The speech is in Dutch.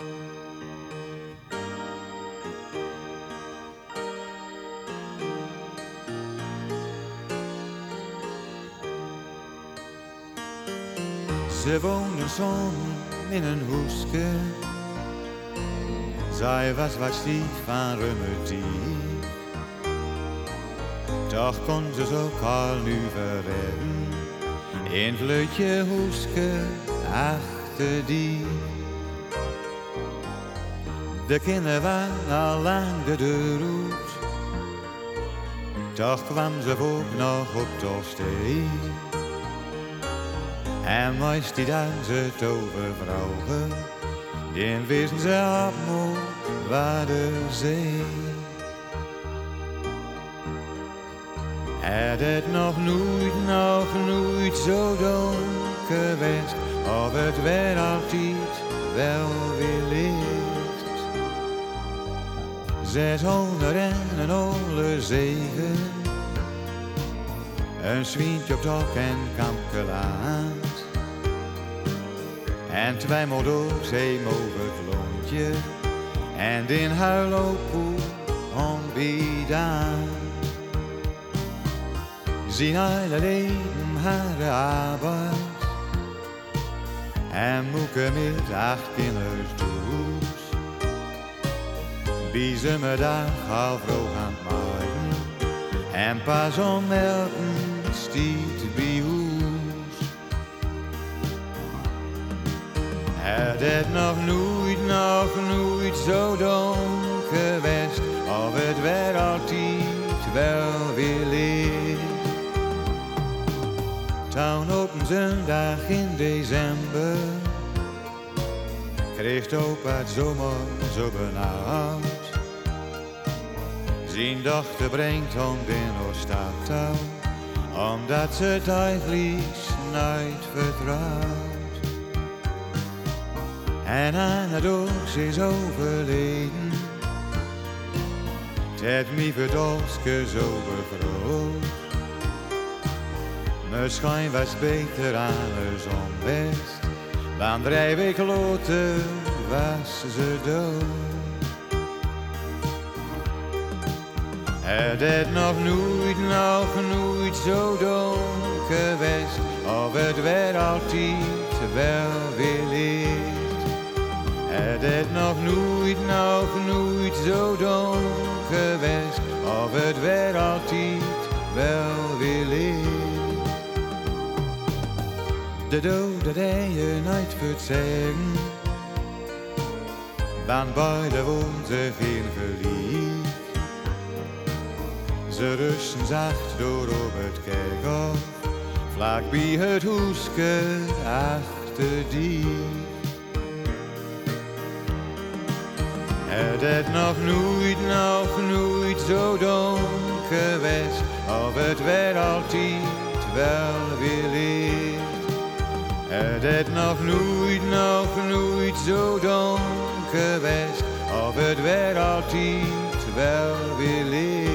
Ze woonde zon in een hoeske. Zij was wat stief van remedie. Toch kon ze zo al nu verrennen. In vleutje hoeske achter die. De kinderen waren al lang de deur. Toch kwam ze ook nog op de steen. En meest die dan ze tovervrouwen, die wisten ze op waar de zee. Het het nog nooit, nog nooit zo donker geweest, of het werd altijd wel 600 en een olle zeven. Een zwientje op dak en kamkelaat. En twee modo's heen over het lontje. En in huil op ontbida. Zien alle leven haar arbeid. En moeke met acht kinderen toe. Wie ze me dag al vroeg aan het maaien, en pas om melken stiet bij hoes. Het het nog nooit, nog nooit zo donker geweest, of het werd altijd wel weer licht. Town op een zondag in december, kreeg opa het zomer zo benauwd. Zijn dochter brengt hem in Oostaptouw, omdat ze het eigenlijk nooit vertrouwt. En aan het oog is overleden, het mij verdolske zo begroot. Misschien was beter andersom best, want drie weken was ze dood. Het het nog nooit, nog nooit zo donker geweest, of het werd altijd wel weer licht. Het het nog nooit, nog nooit zo donker geweest, of het werd altijd wel De dode je kunt zeggen, want beide woont ze geen. Ze rusten zacht door op het kerkhof, vlak bij het hoeske achter die. Het het nog nooit, nog nooit zo donker geweest, of het werd altijd wel weer licht. Het het nog nooit, nog nooit zo donker geweest, of het werd altijd wel weer licht.